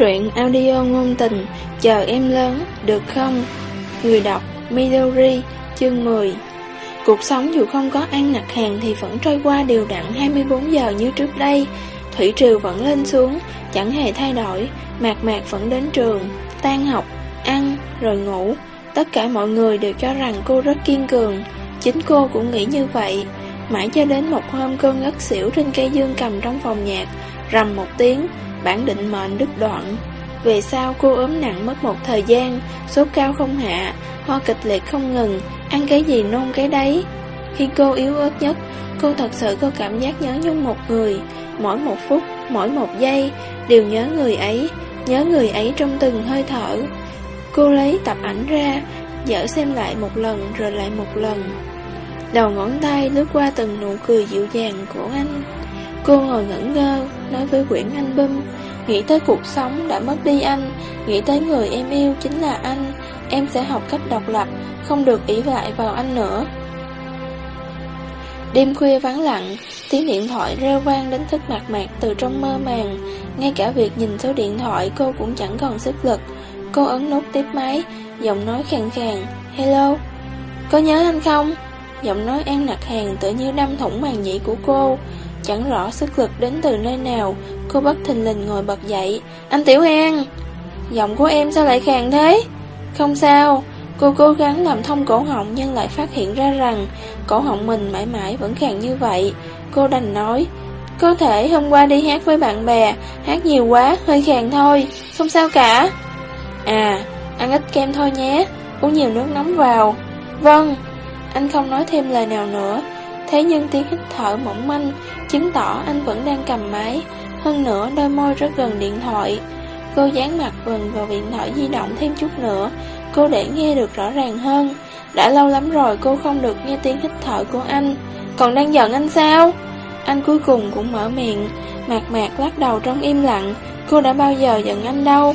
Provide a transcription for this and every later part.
truyện audio ngôn tình Chờ em lớn, được không? Người đọc Midori, chương 10 Cuộc sống dù không có ăn nặc hàng thì vẫn trôi qua đều đặn 24 giờ như trước đây. Thủy triều vẫn lên xuống, chẳng hề thay đổi. Mạc mạc vẫn đến trường, tan học, ăn, rồi ngủ. Tất cả mọi người đều cho rằng cô rất kiên cường. Chính cô cũng nghĩ như vậy. Mãi cho đến một hôm cô ngất xỉu trên cây dương cầm trong phòng nhạc Rầm một tiếng bản định mệnh đứt đoạn. Về sau cô ốm nặng mất một thời gian, sốt cao không hạ, ho kịch liệt không ngừng, ăn cái gì nôn cái đấy. Khi cô yếu ớt nhất, cô thật sự có cảm giác nhớ nhung một người, mỗi một phút, mỗi một giây, đều nhớ người ấy, nhớ người ấy trong từng hơi thở. Cô lấy tập ảnh ra, dở xem lại một lần rồi lại một lần. Đầu ngón tay lướt qua từng nụ cười dịu dàng của anh. Cô ngồi ngẩn ngơ, nói với Quyển Anh Bum, nghĩ tới cuộc sống đã mất đi anh, nghĩ tới người em yêu chính là anh, em sẽ học cách độc lập, không được ỷ lại vào anh nữa. Đêm khuya vắng lặng, tiếng điện thoại reo vang đến thức mạc mạc từ trong mơ màng, ngay cả việc nhìn số điện thoại cô cũng chẳng còn sức lực. Cô ấn nút tiếp máy, giọng nói khàn khàn, hello, có nhớ anh không? Giọng nói an nặc hàng tự như đâm thủng màng nhĩ của cô. Chẳng rõ sức lực đến từ nơi nào Cô bất thình lình ngồi bật dậy Anh Tiểu An Giọng của em sao lại khàn thế Không sao Cô cố gắng làm thông cổ họng nhưng lại phát hiện ra rằng cổ họng mình mãi mãi vẫn khàn như vậy. Cô đành nói, có thể hôm qua đi hát với bạn bè, hát nhiều quá, hơi khàn thôi, không sao cả. À, ăn ít kem thôi nhé, uống nhiều nước nóng vào. Vâng, anh không nói thêm lời nào nữa, thế nhưng tiếng hít thở mỏng manh chứng tỏ anh vẫn đang cầm máy. Hơn nữa, đôi môi rất gần điện thoại. Cô dán mặt gần vào điện thoại di động thêm chút nữa, cô để nghe được rõ ràng hơn. Đã lâu lắm rồi cô không được nghe tiếng hít thở của anh. Còn đang giận anh sao? Anh cuối cùng cũng mở miệng, mạc mạc lắc đầu trong im lặng. Cô đã bao giờ giận anh đâu?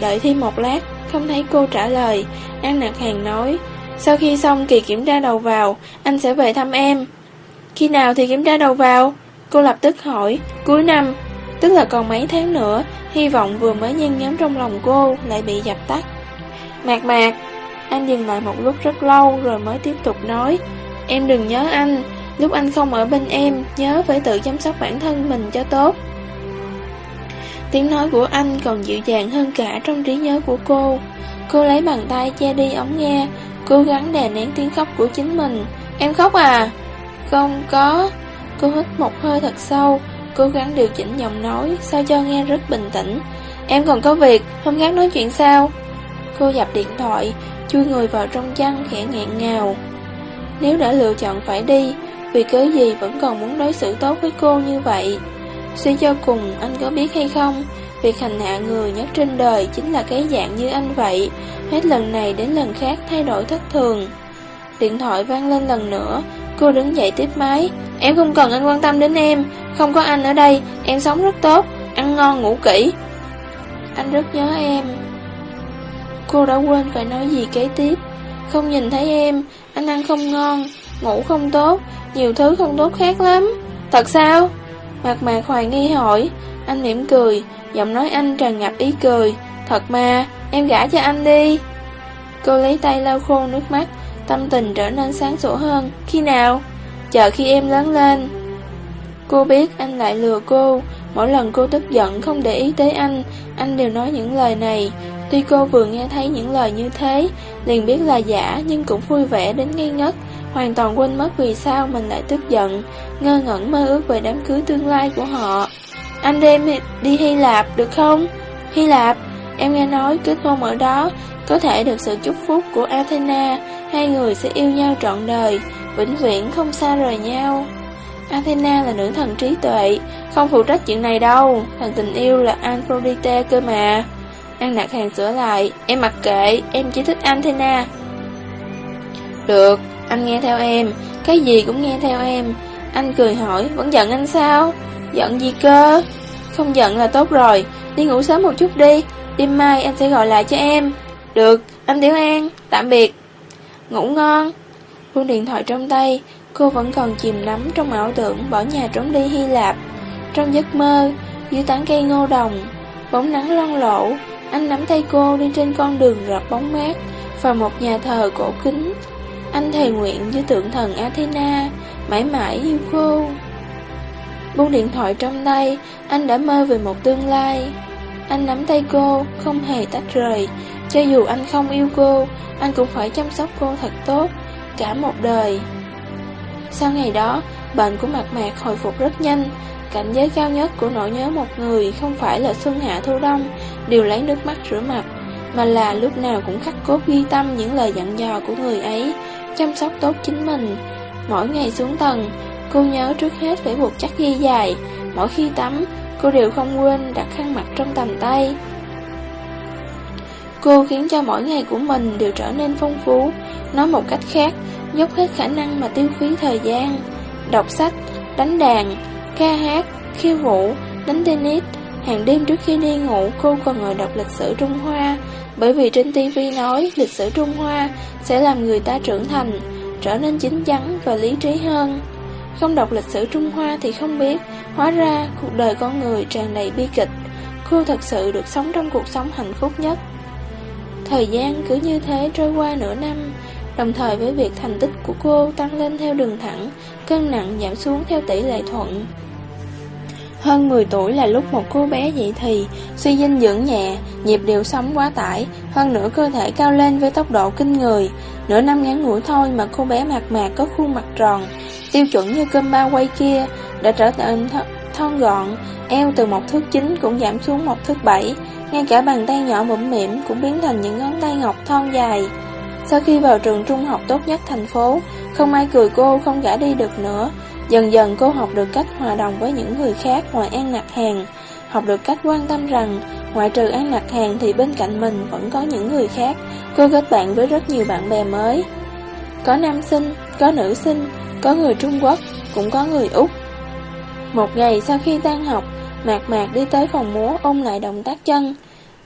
Đợi thêm một lát, không thấy cô trả lời. An nạc hàng nói, sau khi xong kỳ kiểm tra đầu vào, anh sẽ về thăm em. Khi nào thì kiểm tra đầu vào? Cô lập tức hỏi, cuối năm, tức là còn mấy tháng nữa, hy vọng vừa mới nhen nhóm trong lòng cô lại bị dập tắt. Mạc mạc, anh dừng lại một lúc rất lâu rồi mới tiếp tục nói, em đừng nhớ anh, lúc anh không ở bên em, nhớ phải tự chăm sóc bản thân mình cho tốt. Tiếng nói của anh còn dịu dàng hơn cả trong trí nhớ của cô. Cô lấy bàn tay che đi ống nghe, cố gắng đè nén tiếng khóc của chính mình. Em khóc à? Không có. Cô hít một hơi thật sâu, cố gắng điều chỉnh giọng nói, sao cho nghe rất bình tĩnh. Em còn có việc, hôm khác nói chuyện sao? Cô dập điện thoại, chui người vào trong chăn khẽ nghẹn ngào. Nếu đã lựa chọn phải đi, vì cớ gì vẫn còn muốn đối xử tốt với cô như vậy? Suy cho cùng, anh có biết hay không? Việc hành hạ người nhất trên đời chính là cái dạng như anh vậy. Hết lần này đến lần khác thay đổi thất thường. Điện thoại vang lên lần nữa, cô đứng dậy tiếp máy. Em không cần anh quan tâm đến em, không có anh ở đây, em sống rất tốt, ăn ngon ngủ kỹ. Anh rất nhớ em. Cô đã quên phải nói gì kế tiếp. Không nhìn thấy em, anh ăn không ngon, ngủ không tốt, nhiều thứ không tốt khác lắm. Thật sao? Mạc mạc hoài nghi hỏi, anh mỉm cười, giọng nói anh tràn ngập ý cười. Thật mà, em gả cho anh đi. Cô lấy tay lau khô nước mắt, tâm tình trở nên sáng sủa hơn. Khi nào? Chờ khi em lớn lên. Cô biết anh lại lừa cô, mỗi lần cô tức giận không để ý tới anh, anh đều nói những lời này. Tuy cô vừa nghe thấy những lời như thế, liền biết là giả nhưng cũng vui vẻ đến ngây ngất, hoàn toàn quên mất vì sao mình lại tức giận, ngơ ngẩn mơ ước về đám cưới tương lai của họ. Anh đem đi Hy Lạp được không? Hy Lạp, em nghe nói kết hôn ở đó có thể được sự chúc phúc của Athena, hai người sẽ yêu nhau trọn đời, vĩnh viễn không xa rời nhau. Athena là nữ thần trí tuệ, không phụ trách chuyện này đâu, thần tình yêu là Aphrodite cơ mà. An nạc hàng sửa lại, em mặc kệ, em chỉ thích Athena. Được, anh nghe theo em, cái gì cũng nghe theo em. Anh cười hỏi, vẫn giận anh sao? Giận gì cơ? Không giận là tốt rồi, đi ngủ sớm một chút đi, đêm mai anh sẽ gọi lại cho em. Được, anh Tiểu An, tạm biệt. Ngủ ngon. Buông điện thoại trong tay, cô vẫn còn chìm nắm trong ảo tưởng bỏ nhà trốn đi Hy Lạp. Trong giấc mơ, dưới tán cây ngô đồng, bóng nắng loang lổ, anh nắm tay cô đi trên con đường rợp bóng mát, và một nhà thờ cổ kính. Anh thề nguyện với tượng thần Athena, mãi mãi yêu cô. Buông điện thoại trong tay, anh đã mơ về một tương lai. Anh nắm tay cô, không hề tách rời. Cho dù anh không yêu cô, anh cũng phải chăm sóc cô thật tốt, cả một đời. Sau ngày đó, bệnh của mặt mạc hồi phục rất nhanh. Cảnh giới cao nhất của nỗi nhớ một người không phải là xuân hạ thu đông, đều lấy nước mắt rửa mặt, mà là lúc nào cũng khắc cốt ghi tâm những lời dặn dò của người ấy, chăm sóc tốt chính mình. Mỗi ngày xuống tầng, cô nhớ trước hết phải buộc chắc dây dài, mỗi khi tắm, cô đều không quên đặt khăn mặt trong tầm tay. Cô khiến cho mỗi ngày của mình đều trở nên phong phú, nói một cách khác, dốc hết khả năng mà tiêu phí thời gian. Đọc sách, đánh đàn, ca hát, khiêu vũ, đánh tennis, hàng đêm trước khi đi ngủ cô còn ngồi đọc lịch sử Trung Hoa, bởi vì trên TV nói lịch sử Trung Hoa sẽ làm người ta trưởng thành, trở nên chín chắn và lý trí hơn. Không đọc lịch sử Trung Hoa thì không biết, hóa ra cuộc đời con người tràn đầy bi kịch. Cô thật sự được sống trong cuộc sống hạnh phúc nhất. Thời gian cứ như thế trôi qua nửa năm, đồng thời với việc thành tích của cô tăng lên theo đường thẳng, cân nặng giảm xuống theo tỷ lệ thuận. Hơn 10 tuổi là lúc một cô bé dậy thì, suy dinh dưỡng nhẹ, nhịp điệu sống quá tải, hơn nữa cơ thể cao lên với tốc độ kinh người. Nửa năm ngắn ngủi thôi mà cô bé mạc mạc có khuôn mặt tròn, tiêu chuẩn như cơm bao quay kia, đã trở thành th thon gọn, eo từ một thước chín cũng giảm xuống một thước bảy, ngay cả bàn tay nhỏ mũm mỉm cũng biến thành những ngón tay ngọc thon dài. Sau khi vào trường trung học tốt nhất thành phố, không ai cười cô không gã đi được nữa, Dần dần cô học được cách hòa đồng với những người khác ngoài An nạc Hàng, học được cách quan tâm rằng ngoại trừ An nạc Hàng thì bên cạnh mình vẫn có những người khác. Cô kết bạn với rất nhiều bạn bè mới. Có nam sinh, có nữ sinh, có người Trung Quốc, cũng có người Úc. Một ngày sau khi tan học, Mạc Mạc đi tới phòng múa ôm lại động tác chân.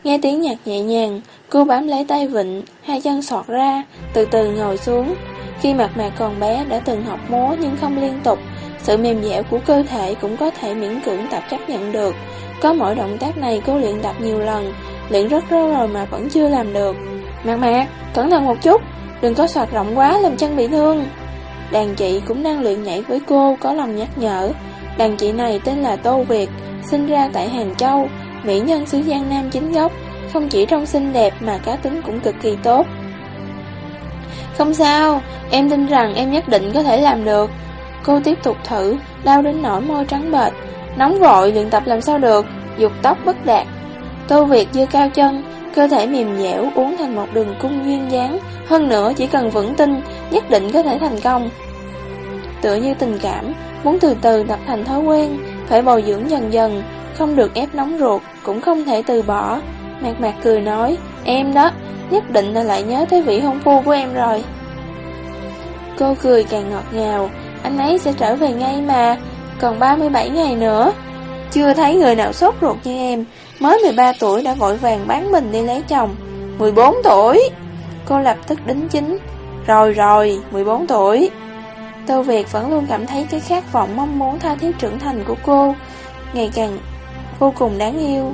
Nghe tiếng nhạc nhẹ nhàng, cô bám lấy tay vịnh, hai chân sọt ra, từ từ ngồi xuống. Khi mặt Mạc còn bé đã từng học múa nhưng không liên tục, sự mềm dẻo của cơ thể cũng có thể miễn cưỡng tập chấp nhận được. Có mỗi động tác này cô luyện tập nhiều lần, luyện rất lâu rồi mà vẫn chưa làm được. Mạc mạc, cẩn thận một chút, đừng có sọt rộng quá làm chân bị thương. Đàn chị cũng đang luyện nhảy với cô, có lòng nhắc nhở. Đàn chị này tên là Tô Việt, sinh ra tại Hàng Châu, mỹ nhân xứ Giang Nam chính gốc, không chỉ trong xinh đẹp mà cá tính cũng cực kỳ tốt. Không sao, em tin rằng em nhất định có thể làm được. Cô tiếp tục thử, đau đến nỗi môi trắng bệch. Nóng vội luyện tập làm sao được, dục tóc bất đạt. Tô Việt dưa cao chân, cơ thể mềm dẻo uốn thành một đường cung duyên dáng. Hơn nữa chỉ cần vững tin, nhất định có thể thành công. Tựa như tình cảm, muốn từ từ tập thành thói quen, phải bồi dưỡng dần dần, không được ép nóng ruột, cũng không thể từ bỏ. Mạc mạc cười nói, em đó, nhất định là lại nhớ tới vị hôn phu của em rồi. Cô cười càng ngọt ngào, anh ấy sẽ trở về ngay mà, còn 37 ngày nữa. Chưa thấy người nào sốt ruột như em, mới 13 tuổi đã vội vàng bán mình đi lấy chồng. 14 tuổi! Cô lập tức đính chính. Rồi rồi, 14 tuổi. Tô Việt vẫn luôn cảm thấy cái khát vọng mong muốn tha thiết trưởng thành của cô, ngày càng vô cùng đáng yêu.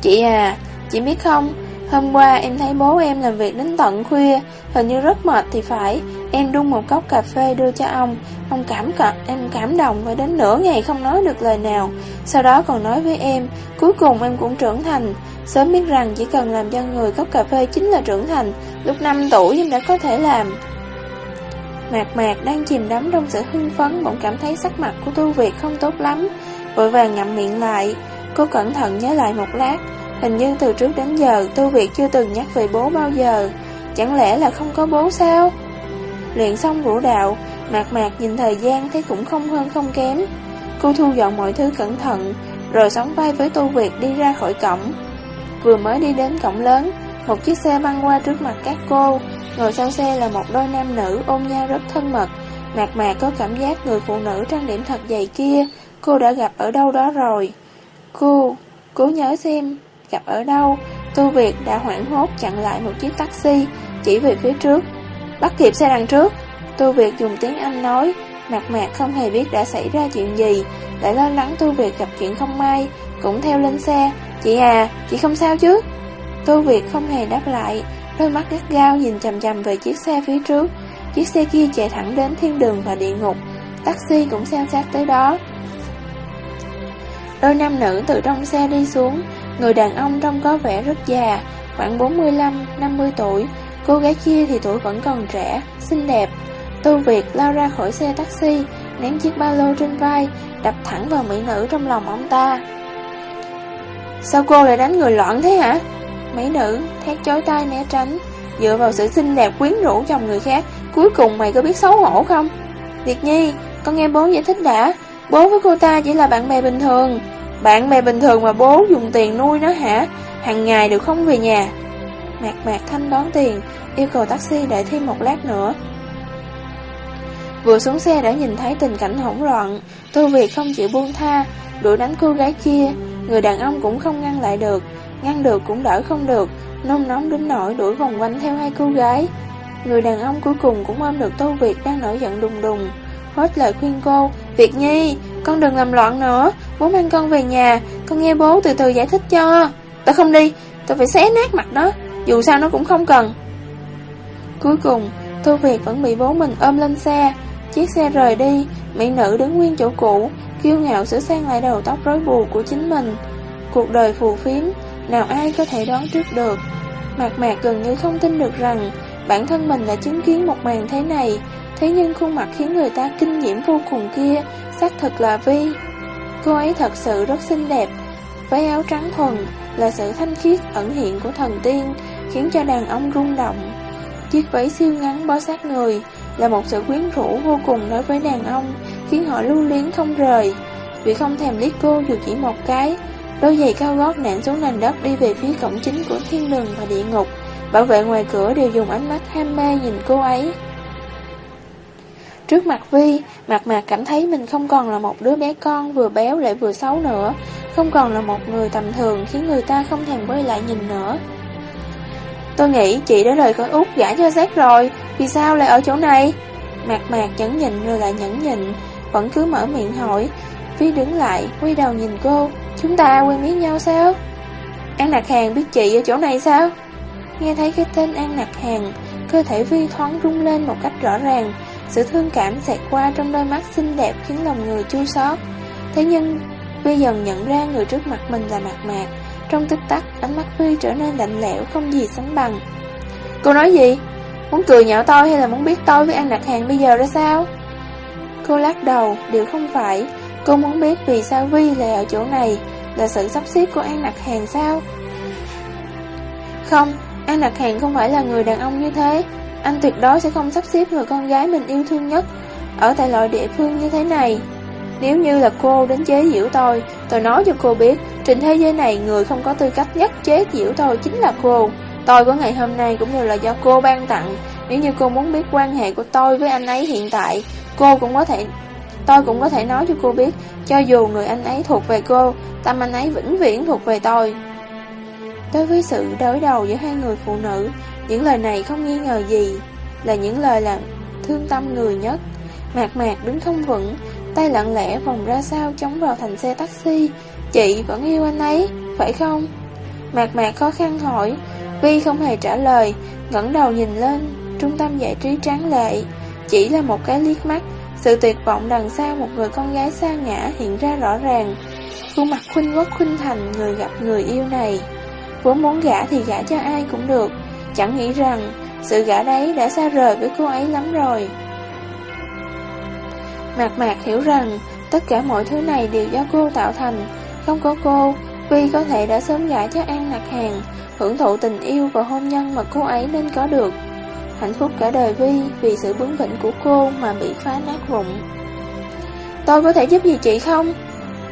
Chị à, chị biết không, Hôm qua em thấy bố em làm việc đến tận khuya, hình như rất mệt thì phải. Em đun một cốc cà phê đưa cho ông, ông cảm cận, em cảm động và đến nửa ngày không nói được lời nào. Sau đó còn nói với em, cuối cùng em cũng trưởng thành. Sớm biết rằng chỉ cần làm cho người cốc cà phê chính là trưởng thành, lúc 5 tuổi em đã có thể làm. Mạc mạc đang chìm đắm trong sự hưng phấn bỗng cảm thấy sắc mặt của Tu Việt không tốt lắm, vội vàng ngậm miệng lại. Cô cẩn thận nhớ lại một lát, Hình như từ trước đến giờ Tu Việt chưa từng nhắc về bố bao giờ. Chẳng lẽ là không có bố sao? Luyện xong vũ đạo Mạc mạc nhìn thời gian thấy cũng không hơn không kém. Cô thu dọn mọi thứ cẩn thận Rồi sóng vai với Tu Việt đi ra khỏi cổng. Vừa mới đi đến cổng lớn Một chiếc xe băng qua trước mặt các cô. Ngồi sau xe là một đôi nam nữ ôm nhau rất thân mật. Mạc mạc có cảm giác người phụ nữ trang điểm thật dày kia Cô đã gặp ở đâu đó rồi. Cô, cố nhớ xem gặp ở đâu. Tu Việt đã hoảng hốt chặn lại một chiếc taxi, chỉ về phía trước. Bắt kịp xe đằng trước. Tu Việt dùng tiếng Anh nói, mặt mạc không hề biết đã xảy ra chuyện gì, lại lo lắng Tu Việt gặp chuyện không may, cũng theo lên xe. Chị à, chị không sao chứ? Tô Việt không hề đáp lại, đôi mắt gắt gao nhìn chầm chầm về chiếc xe phía trước. Chiếc xe kia chạy thẳng đến thiên đường và địa ngục. Taxi cũng theo sát tới đó. Đôi nam nữ từ trong xe đi xuống, người đàn ông trông có vẻ rất già, khoảng 45-50 tuổi, cô gái kia thì tuổi vẫn còn trẻ, xinh đẹp. Tô Việt lao ra khỏi xe taxi, ném chiếc ba lô trên vai, đập thẳng vào mỹ nữ trong lòng ông ta. Sao cô lại đánh người loạn thế hả? Mỹ nữ thét chối tay né tránh, dựa vào sự xinh đẹp quyến rũ chồng người khác, cuối cùng mày có biết xấu hổ không? Việt Nhi, con nghe bố giải thích đã, bố với cô ta chỉ là bạn bè bình thường. Bạn bè bình thường mà bố dùng tiền nuôi nó hả? Hàng ngày đều không về nhà. Mạc mạc thanh đón tiền, yêu cầu taxi đợi thêm một lát nữa. Vừa xuống xe đã nhìn thấy tình cảnh hỗn loạn, Tô Việt không chịu buông tha, đuổi đánh cô gái kia, người đàn ông cũng không ngăn lại được, ngăn được cũng đỡ không được, nôn nóng đến nỗi đuổi vòng quanh theo hai cô gái. Người đàn ông cuối cùng cũng ôm được Tô Việt đang nổi giận đùng đùng, hết lời khuyên cô, Việt Nhi, con đừng làm loạn nữa, bố mang con về nhà, con nghe bố từ từ giải thích cho. Tao không đi, tao phải xé nát mặt nó, dù sao nó cũng không cần. Cuối cùng, Thu Việt vẫn bị bố mình ôm lên xe, Chiếc xe rời đi, mỹ nữ đứng nguyên chỗ cũ, kiêu ngạo sửa sang lại đầu tóc rối bù của chính mình. Cuộc đời phù phiếm, nào ai có thể đoán trước được. Mạc mạc gần như không tin được rằng bản thân mình đã chứng kiến một màn thế này, thế nhưng khuôn mặt khiến người ta kinh nhiễm vô cùng kia, xác thực là Vi. Cô ấy thật sự rất xinh đẹp, váy áo trắng thuần là sự thanh khiết ẩn hiện của thần tiên, khiến cho đàn ông rung động. Chiếc váy siêu ngắn bó sát người, là một sự quyến rũ vô cùng đối với đàn ông, khiến họ lưu luyến không rời. Vì không thèm liếc cô dù chỉ một cái, đôi giày cao gót nện xuống nền đất đi về phía cổng chính của thiên đường và địa ngục. Bảo vệ ngoài cửa đều dùng ánh mắt ham mê nhìn cô ấy. Trước mặt Vi, mặt mạc cảm thấy mình không còn là một đứa bé con vừa béo lại vừa xấu nữa, không còn là một người tầm thường khiến người ta không thèm quay lại nhìn nữa. Tôi nghĩ chị đã rời khỏi Úc gã cho Zack rồi, vì sao lại ở chỗ này? Mạc mạc nhẫn nhịn rồi lại nhẫn nhịn, vẫn cứ mở miệng hỏi. Vi đứng lại, quay đầu nhìn cô, chúng ta quen biết nhau sao? An Nạc Hàng biết chị ở chỗ này sao? Nghe thấy cái tên An Nạc Hàng, cơ thể Vi thoáng rung lên một cách rõ ràng, sự thương cảm xẹt qua trong đôi mắt xinh đẹp khiến lòng người chua xót. Thế nhưng, Vi dần nhận ra người trước mặt mình là Mạc Mạc, trong tích tắc, ánh mắt Vi trở nên lạnh lẽo không gì sánh bằng. Cô nói gì? Muốn cười nhạo tôi hay là muốn biết tôi với anh đặt Hàng bây giờ ra sao? Cô lắc đầu, điều không phải. Cô muốn biết vì sao Vi lại ở chỗ này, là sự sắp xếp của An Nặc Hàng sao? Không, An Nặc Hàng không phải là người đàn ông như thế. Anh tuyệt đối sẽ không sắp xếp người con gái mình yêu thương nhất ở tại loại địa phương như thế này. Nếu như là cô đến chế giễu tôi, tôi nói cho cô biết, trên thế giới này người không có tư cách nhất chế giễu tôi chính là cô. Tôi của ngày hôm nay cũng đều là do cô ban tặng. Nếu như cô muốn biết quan hệ của tôi với anh ấy hiện tại, cô cũng có thể... Tôi cũng có thể nói cho cô biết, cho dù người anh ấy thuộc về cô, tâm anh ấy vĩnh viễn thuộc về tôi. Đối với sự đối đầu giữa hai người phụ nữ, những lời này không nghi ngờ gì, là những lời làm thương tâm người nhất. Mạc mạc đứng không vững, tay lặng lẽ vòng ra sau chống vào thành xe taxi. Chị vẫn yêu anh ấy, phải không? Mạc mạc khó khăn hỏi, Vi không hề trả lời, ngẩng đầu nhìn lên, trung tâm giải trí tráng lệ. Chỉ là một cái liếc mắt, sự tuyệt vọng đằng sau một người con gái xa ngã hiện ra rõ ràng. Khuôn mặt khuynh quốc khuynh thành người gặp người yêu này. Vốn muốn gả thì gả cho ai cũng được, chẳng nghĩ rằng sự gã đấy đã xa rời với cô ấy lắm rồi. Mạc Mạc hiểu rằng tất cả mọi thứ này đều do cô tạo thành, không có cô, Vi có thể đã sớm gả cho An lạc Hàng, hưởng thụ tình yêu và hôn nhân mà cô ấy nên có được. Hạnh phúc cả đời Vi vì sự bướng bỉnh của cô mà bị phá nát vụn Tôi có thể giúp gì chị không?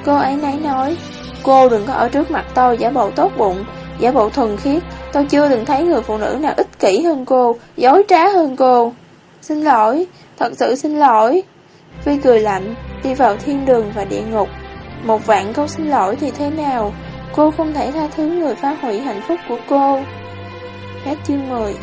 Cô ấy nấy nói, cô đừng có ở trước mặt tôi giả bộ tốt bụng, giả bộ thuần khiết, tôi chưa từng thấy người phụ nữ nào ích kỷ hơn cô, dối trá hơn cô. Xin lỗi, thật sự xin lỗi. Vi cười lạnh, đi vào thiên đường và địa ngục. Một vạn câu xin lỗi thì thế nào? Cô không thể tha thứ người phá hủy hạnh phúc của cô. Hết chương 10